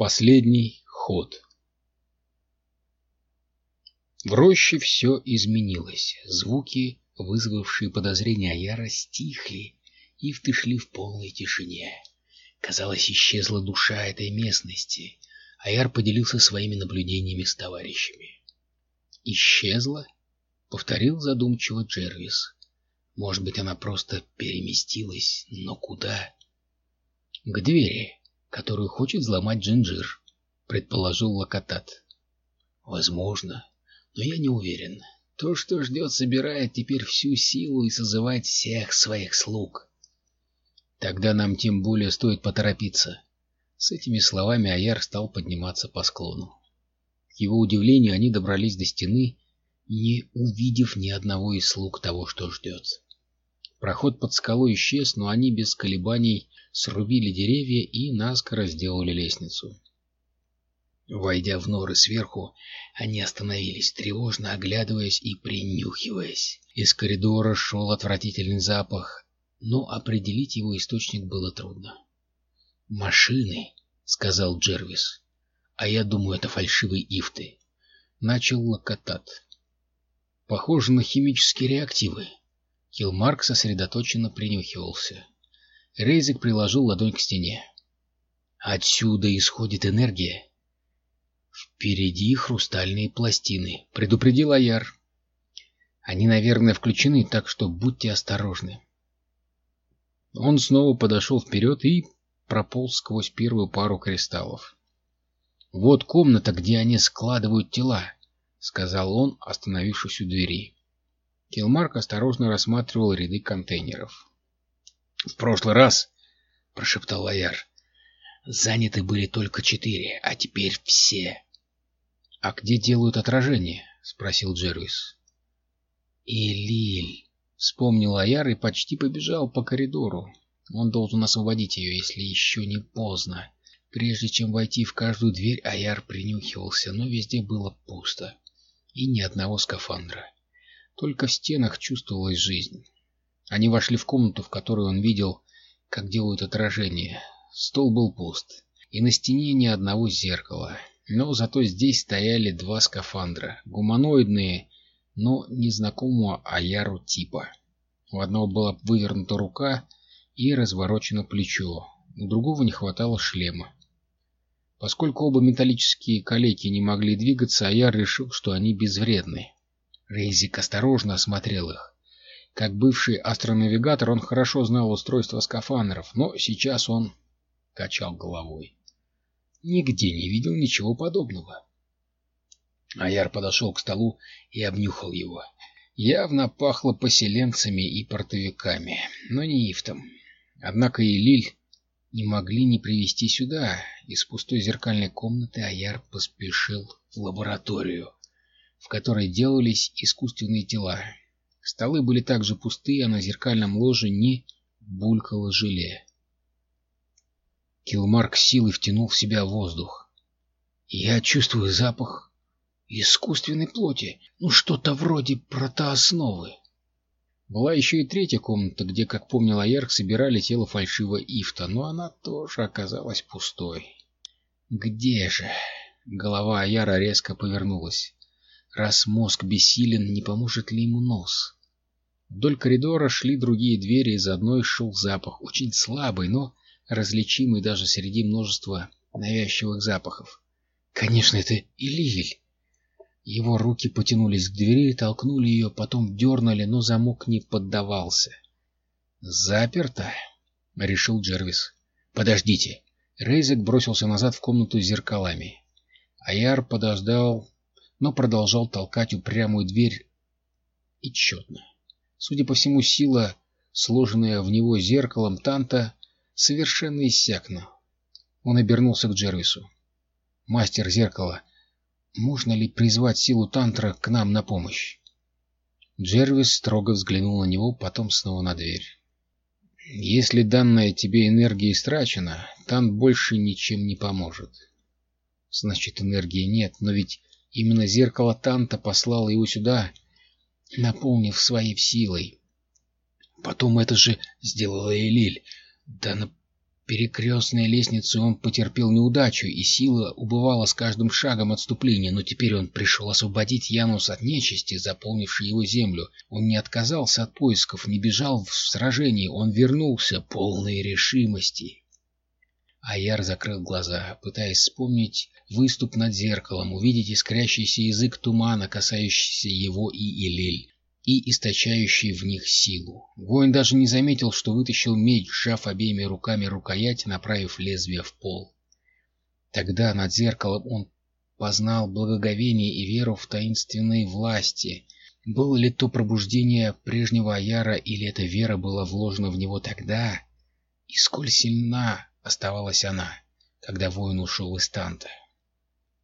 Последний ход. В роще все изменилось. Звуки, вызвавшие подозрения Аяра, стихли, и шли в полной тишине. Казалось, исчезла душа этой местности. Аяр поделился своими наблюдениями с товарищами. «Исчезла?» — повторил задумчиво Джервис. «Может быть, она просто переместилась, но куда?» «К двери», которую хочет взломать Джинджир, предположил Локотат. Возможно, но я не уверен. То, что ждет, собирает теперь всю силу и созывает всех своих слуг. Тогда нам тем более стоит поторопиться. С этими словами Аяр стал подниматься по склону. К его удивлению, они добрались до стены, не увидев ни одного из слуг того, что ждет. Проход под скалой исчез, но они без колебаний срубили деревья и наскоро сделали лестницу. Войдя в норы сверху, они остановились, тревожно оглядываясь и принюхиваясь. Из коридора шел отвратительный запах, но определить его источник было трудно. «Машины», — сказал Джервис. «А я думаю, это фальшивые ифты». Начал Локотат. «Похоже на химические реактивы». Килмарк сосредоточенно принюхивался. Рейзик приложил ладонь к стене. «Отсюда исходит энергия». «Впереди хрустальные пластины», — предупредил Аяр. «Они, наверное, включены, так что будьте осторожны». Он снова подошел вперед и прополз сквозь первую пару кристаллов. «Вот комната, где они складывают тела», — сказал он, остановившись у двери. Килмарк осторожно рассматривал ряды контейнеров. «В прошлый раз», — прошептал Лояр, — «заняты были только четыре, а теперь все». «А где делают отражение?» — спросил Джервис. «И Лиль», — вспомнил Аяр и почти побежал по коридору. Он должен освободить ее, если еще не поздно. Прежде чем войти в каждую дверь, Аяр принюхивался, но везде было пусто. И ни одного скафандра. Только в стенах чувствовалась жизнь. Они вошли в комнату, в которой он видел, как делают отражение. Стол был пуст, и на стене ни одного зеркала. Но зато здесь стояли два скафандра, гуманоидные, но незнакомого Аяру типа. У одного была вывернута рука и разворочено плечо, у другого не хватало шлема. Поскольку оба металлические калеки не могли двигаться, Аяр решил, что они безвредны. Рейзик осторожно осмотрел их. Как бывший астронавигатор он хорошо знал устройство скафандров, но сейчас он качал головой. Нигде не видел ничего подобного. Аяр подошел к столу и обнюхал его. Явно пахло поселенцами и портовиками, но не ифтом. Однако и Лиль не могли не привести сюда. Из пустой зеркальной комнаты Аяр поспешил в лабораторию в которой делались искусственные тела. Столы были также пустые, а на зеркальном ложе не булькало желе. Килмарк силой втянул в себя воздух. «Я чувствую запах искусственной плоти, ну что-то вроде протоосновы». Была еще и третья комната, где, как помнил Аерк, собирали тело фальшивого Ифта, но она тоже оказалась пустой. «Где же?» Голова Аяра резко повернулась. Раз мозг бессилен, не поможет ли ему нос? Вдоль коридора шли другие двери, из одной шел запах, очень слабый, но различимый даже среди множества навязчивых запахов. Конечно, это Илиль. Его руки потянулись к двери, толкнули ее, потом дернули, но замок не поддавался. «Заперто?» — решил Джервис. «Подождите». Рейзек бросился назад в комнату с зеркалами. Аяр подождал но продолжал толкать упрямую дверь и четно. Судя по всему, сила, сложенная в него зеркалом Танта, совершенно иссякла. Он обернулся к Джервису. «Мастер зеркала, можно ли призвать силу Тантра к нам на помощь?» Джервис строго взглянул на него, потом снова на дверь. «Если данная тебе энергия истрачена, Тант больше ничем не поможет». «Значит, энергии нет, но ведь Именно зеркало Танта послало его сюда, наполнив своей силой. Потом это же сделала Элиль. Да она перекрестной лестнице он потерпел неудачу, и сила убывала с каждым шагом отступления, но теперь он пришел освободить Янус от нечисти, заполнившей его землю. Он не отказался от поисков, не бежал в сражении, он вернулся полной решимости. Аяр закрыл глаза, пытаясь вспомнить выступ над зеркалом, увидеть искрящийся язык тумана, касающийся его и Илиль и источающий в них силу. Воин даже не заметил, что вытащил меч, сжав обеими руками рукоять, направив лезвие в пол. Тогда над зеркалом он познал благоговение и веру в таинственные власти. Было ли то пробуждение прежнего Аяра, или эта вера была вложена в него тогда? И сколь сильна оставалась она, когда воин ушел из танта?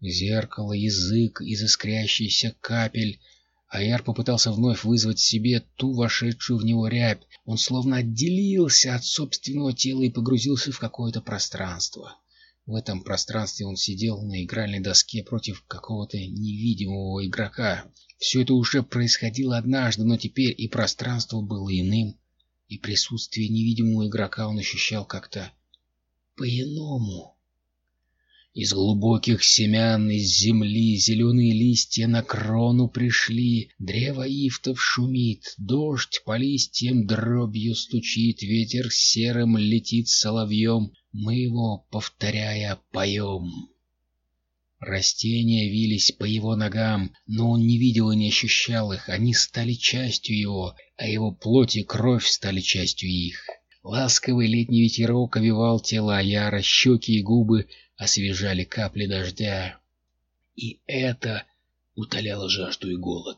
Зеркало, язык из искрящихся капель — Аяр попытался вновь вызвать себе ту вошедшую в него рябь. Он словно отделился от собственного тела и погрузился в какое-то пространство. В этом пространстве он сидел на игральной доске против какого-то невидимого игрока. Все это уже происходило однажды, но теперь и пространство было иным, и присутствие невидимого игрока он ощущал как-то по-иному. Из глубоких семян, из земли зеленые листья на крону пришли, Древо ифтов шумит, дождь по листьям дробью стучит, Ветер серым летит соловьем, мы его, повторяя, поем. Растения вились по его ногам, но он не видел и не ощущал их, они стали частью его, а его плоть и кровь стали частью их. Ласковый летний ветерок овивал тело Аяра, щеки и губы освежали капли дождя. И это утоляло жажду и голод.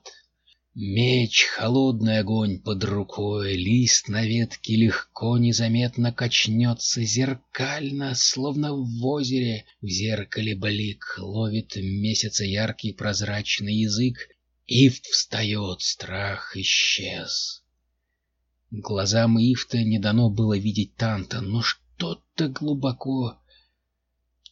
Меч, холодный огонь под рукой, лист на ветке легко, незаметно качнется, зеркально, словно в озере. В зеркале блик ловит месяца яркий прозрачный язык, и встает, страх исчез. Глазам Ифта не дано было видеть Танта, но что-то глубоко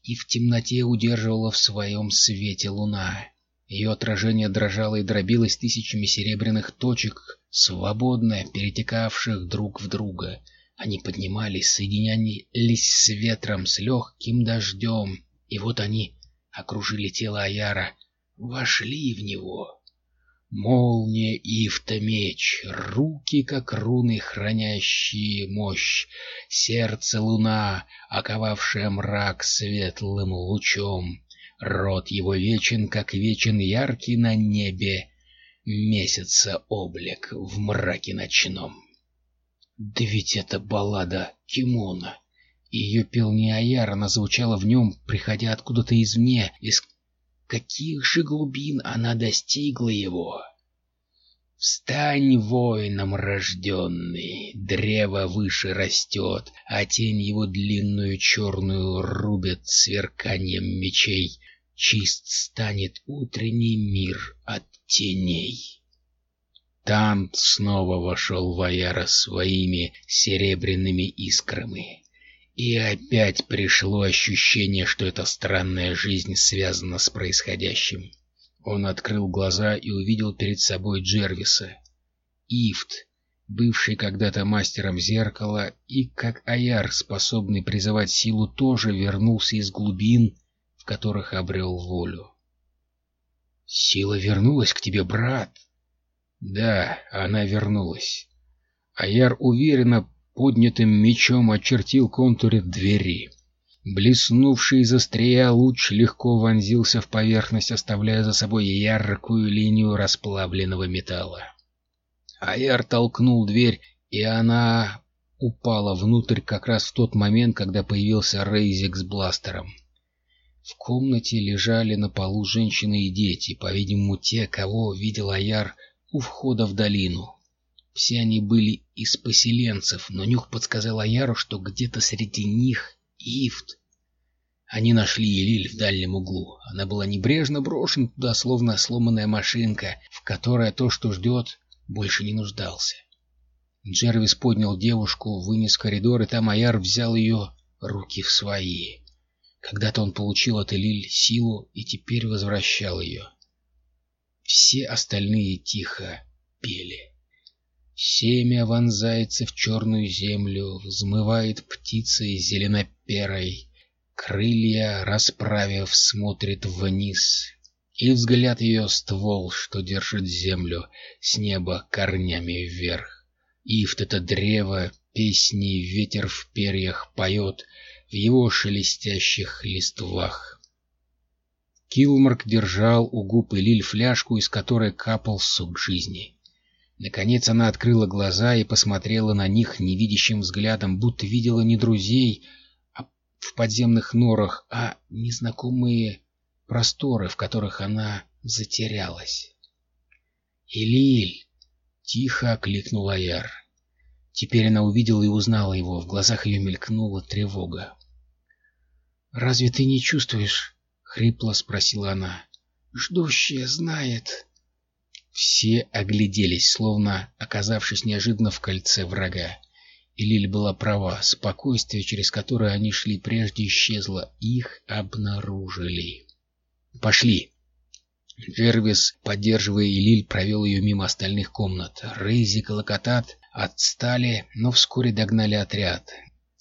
и в темноте удерживала в своем свете луна. Ее отражение дрожало и дробилось тысячами серебряных точек, свободно перетекавших друг в друга. Они поднимались, соединялись с ветром, с легким дождем, и вот они окружили тело Аяра, вошли в него. Молния ифта меч, руки, как руны, хранящие мощь, сердце луна, оковавшая мрак светлым лучом, рот его вечен, как вечен яркий на небе, месяца облик в мраке ночном. Да ведь это баллада Кимона. Ее пел не Аяр, она звучала в нем, приходя откуда-то извне, из каких же глубин она достигла его? Встань, воином рожденный, древо выше растет, а тень его длинную черную рубит сверканием мечей. Чист станет утренний мир от теней. Тант снова вошел в Аяра своими серебряными искрами. И опять пришло ощущение, что эта странная жизнь связана с происходящим. Он открыл глаза и увидел перед собой Джервиса. Ифт, бывший когда-то мастером зеркала, и, как Аяр, способный призывать силу, тоже вернулся из глубин, в которых обрел волю. «Сила вернулась к тебе, брат!» «Да, она вернулась». Аяр уверенно поднятым мечом очертил контуры двери. Блеснувший из острия луч легко вонзился в поверхность, оставляя за собой яркую линию расплавленного металла. Аяр толкнул дверь, и она упала внутрь как раз в тот момент, когда появился Рейзик с бластером. В комнате лежали на полу женщины и дети, по-видимому, те, кого видел Аяр у входа в долину. Все они были из поселенцев, но нюх подсказал Аяру, что где-то среди них Ифт. Они нашли Элиль в дальнем углу. Она была небрежно брошена туда, словно сломанная машинка, в которой то, что ждет, больше не нуждался. Джервис поднял девушку, вынес коридор, и там Аяр взял ее руки в свои. Когда-то он получил от Элиль силу и теперь возвращал ее. Все остальные тихо пели. Семя вонзается в черную землю, взмывает птицей зеленоперой, крылья, расправив, смотрит вниз, и взгляд ее ствол, что держит землю с неба корнями вверх. Ифт это древо, песни ветер в перьях поет в его шелестящих листвах. Килмарк держал у губ Лиль фляжку, из которой капал сок жизни. Наконец она открыла глаза и посмотрела на них невидящим взглядом, будто видела не друзей а в подземных норах, а незнакомые просторы, в которых она затерялась. «Илиль!» — тихо окликнул Аяр. Теперь она увидела и узнала его, в глазах ее мелькнула тревога. «Разве ты не чувствуешь?» — хрипло спросила она. «Ждущая знает». Все огляделись, словно оказавшись неожиданно в кольце врага. И Лиль была права, спокойствие, через которое они шли прежде, исчезло, их обнаружили. «Пошли!» Джервис, поддерживая Илиль, провел ее мимо остальных комнат. Рейзи и Колокотат отстали, но вскоре догнали отряд.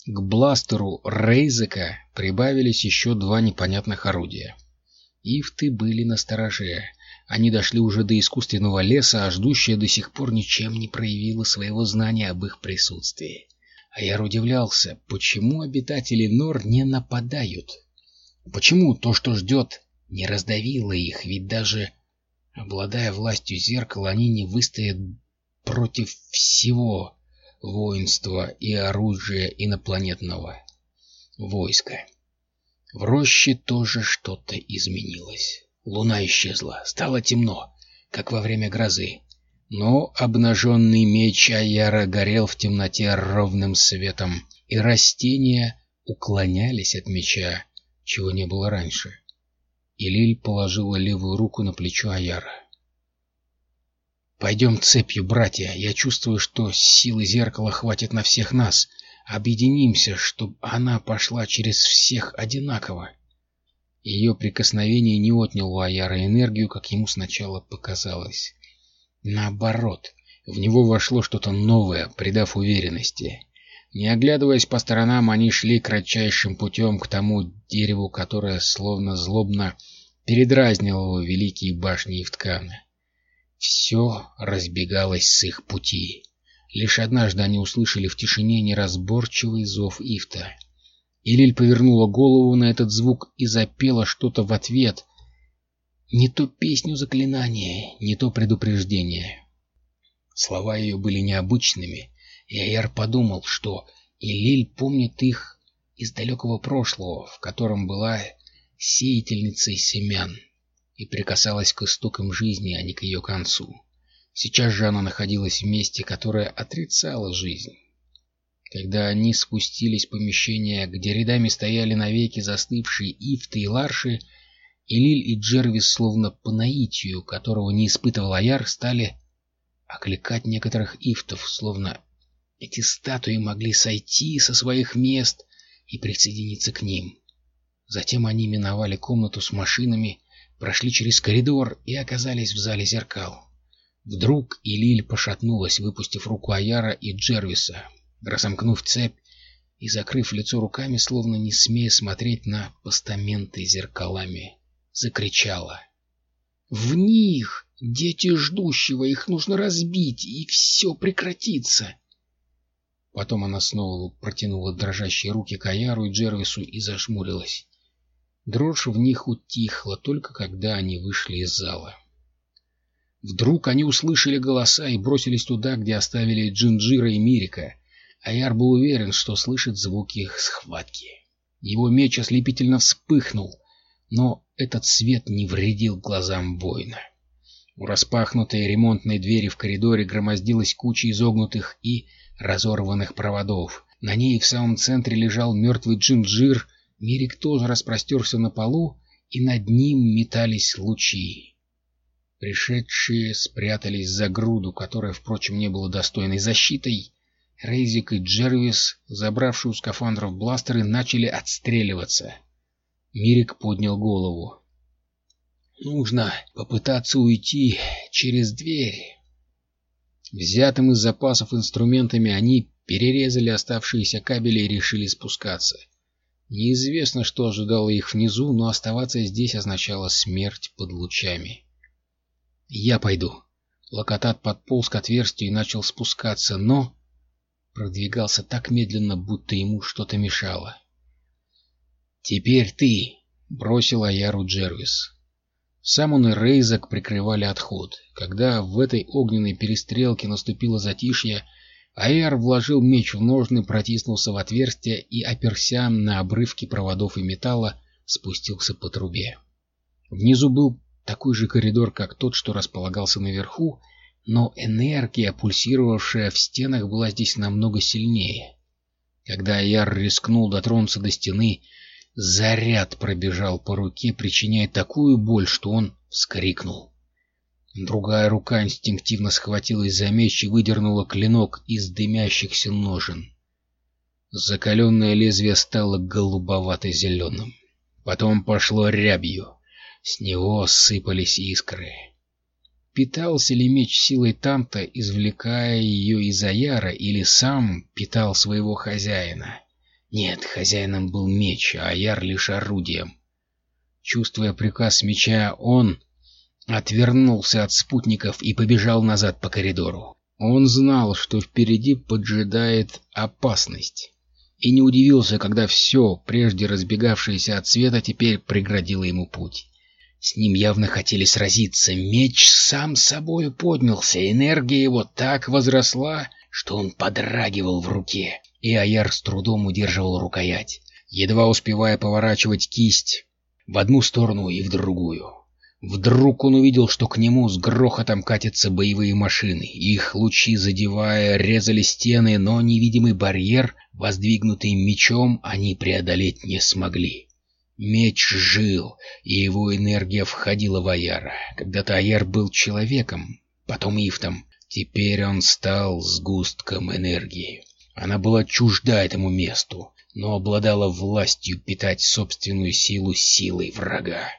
К бластеру Рейзека прибавились еще два непонятных орудия. Ифты были на стороже. Они дошли уже до искусственного леса, а ждущая до сих пор ничем не проявила своего знания об их присутствии. А я удивлялся, почему обитатели нор не нападают? Почему то, что ждет, не раздавило их, ведь даже обладая властью зеркала, они не выстоят против всего воинства и оружия инопланетного войска. В роще тоже что-то изменилось. Луна исчезла, стало темно, как во время грозы. Но обнаженный меч Аяра горел в темноте ровным светом, и растения уклонялись от меча, чего не было раньше. И Лиль положила левую руку на плечо Аяра. «Пойдем цепью, братья. Я чувствую, что силы зеркала хватит на всех нас. Объединимся, чтобы она пошла через всех одинаково». Ее прикосновение не отняло Аяра энергию, как ему сначала показалось. Наоборот, в него вошло что-то новое, придав уверенности. Не оглядываясь по сторонам, они шли кратчайшим путем к тому дереву, которое словно злобно передразнило великие башни Евткана. Все разбегалось с их пути. Лишь однажды они услышали в тишине неразборчивый зов Ифта. Илиль повернула голову на этот звук и запела что-то в ответ. Не то песню заклинания, не то предупреждение. Слова ее были необычными, и Аяр подумал, что Илиль помнит их из далекого прошлого, в котором была сеятельницей семян и прикасалась к истокам жизни, а не к ее концу. Сейчас же она находилась в месте, которое отрицало жизнь. Когда они спустились в помещение, где рядами стояли навеки застывшие Ифты и Ларши, Илиль и Джервис, словно по наитию, которого не испытывал Аяр, стали окликать некоторых Ифтов, словно эти статуи могли сойти со своих мест и присоединиться к ним. Затем они миновали комнату с машинами, прошли через коридор и оказались в зале зеркал. Вдруг Илиль пошатнулась, выпустив руку Аяра и Джервиса, разомкнув цепь и закрыв лицо руками, словно не смея смотреть на постаменты зеркалами, закричала. «В них! Дети ждущего! Их нужно разбить, и все прекратится!» Потом она снова протянула дрожащие руки к Аяру и Джервису и зашмурилась. Дрожь в них утихла только когда они вышли из зала. Вдруг они услышали голоса и бросились туда, где оставили Джинджира и Мирика, Аяр был уверен, что слышит звуки их схватки. Его меч ослепительно вспыхнул, но этот свет не вредил глазам воина. У распахнутой ремонтной двери в коридоре громоздилась куча изогнутых и разорванных проводов. На ней в самом центре лежал мертвый джинджир, Мирик тоже распростерся на полу, и над ним метались лучи. Пришедшие спрятались за груду, которая, впрочем, не была достойной защитой, Рейзик и Джервис, забравшие у скафандров бластеры, начали отстреливаться. Мирик поднял голову. «Нужно попытаться уйти через дверь». Взятым из запасов инструментами они перерезали оставшиеся кабели и решили спускаться. Неизвестно, что ожидало их внизу, но оставаться здесь означало смерть под лучами. «Я пойду». Локотат подполз к отверстию и начал спускаться, но продвигался так медленно, будто ему что-то мешало. «Теперь ты!» — бросил Аяру Джервис. Сам он и Рейзак прикрывали отход. Когда в этой огненной перестрелке наступило затишье, Аяр вложил меч в ножны, протиснулся в отверстие и, оперся на обрывки проводов и металла, спустился по трубе. Внизу был такой же коридор, как тот, что располагался наверху, но энергия, пульсировавшая в стенах, была здесь намного сильнее. Когда Аяр рискнул дотронуться до стены, Заряд пробежал по руке, причиняя такую боль, что он вскрикнул. Другая рука инстинктивно схватилась за меч и выдернула клинок из дымящихся ножен. Закаленное лезвие стало голубовато-зеленым. Потом пошло рябью. С него сыпались искры. Питался ли меч силой Танта, извлекая ее из Аяра, или сам питал своего хозяина? Нет, хозяином был меч, а Яр лишь орудием. Чувствуя приказ меча, он отвернулся от спутников и побежал назад по коридору. Он знал, что впереди поджидает опасность, и не удивился, когда все, прежде разбегавшееся от света, теперь преградило ему путь. С ним явно хотели сразиться. Меч сам собою поднялся, энергия его так возросла, что он подрагивал в руке и Аяр с трудом удерживал рукоять, едва успевая поворачивать кисть в одну сторону и в другую. Вдруг он увидел, что к нему с грохотом катятся боевые машины. Их лучи, задевая, резали стены, но невидимый барьер, воздвигнутый мечом, они преодолеть не смогли. Меч жил, и его энергия входила в Аяра. Когда-то Аяр был человеком, потом Ифтом. Теперь он стал сгустком энергии. Она была чужда этому месту, но обладала властью питать собственную силу силой врага.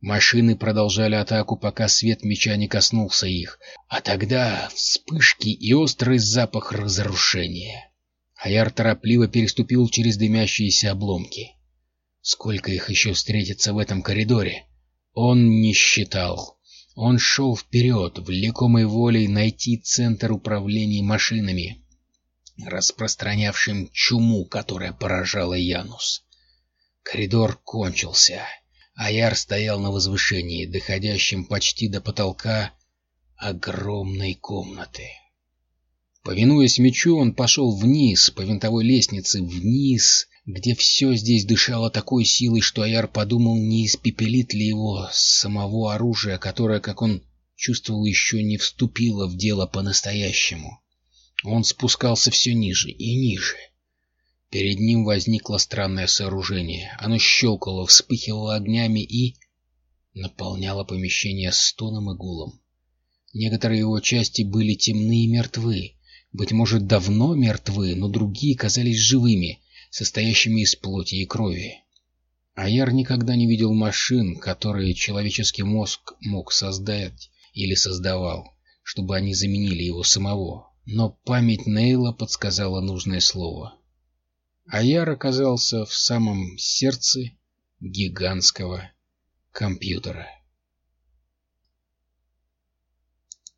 Машины продолжали атаку, пока свет меча не коснулся их, а тогда вспышки и острый запах разрушения. Аяр торопливо переступил через дымящиеся обломки. Сколько их еще встретится в этом коридоре? Он не считал. Он шел вперед, влекомой волей найти центр управления машинами, распространявшим чуму, которая поражала Янус. Коридор кончился. Аяр стоял на возвышении, доходящем почти до потолка огромной комнаты. Повинуясь мечу, он пошел вниз, по винтовой лестнице, вниз, где все здесь дышало такой силой, что Аяр подумал, не испепелит ли его самого оружия, которое, как он чувствовал, еще не вступило в дело по-настоящему. Он спускался все ниже и ниже. Перед ним возникло странное сооружение. Оно щелкало, вспыхивало огнями и наполняло помещение стоном и гулом. Некоторые его части были темны и мертвы, быть может, давно мертвы, но другие казались живыми, состоящими из плоти и крови. Аяр никогда не видел машин, которые человеческий мозг мог создать или создавал, чтобы они заменили его самого. Но память Нейла подсказала нужное слово. Аяр оказался в самом сердце гигантского компьютера.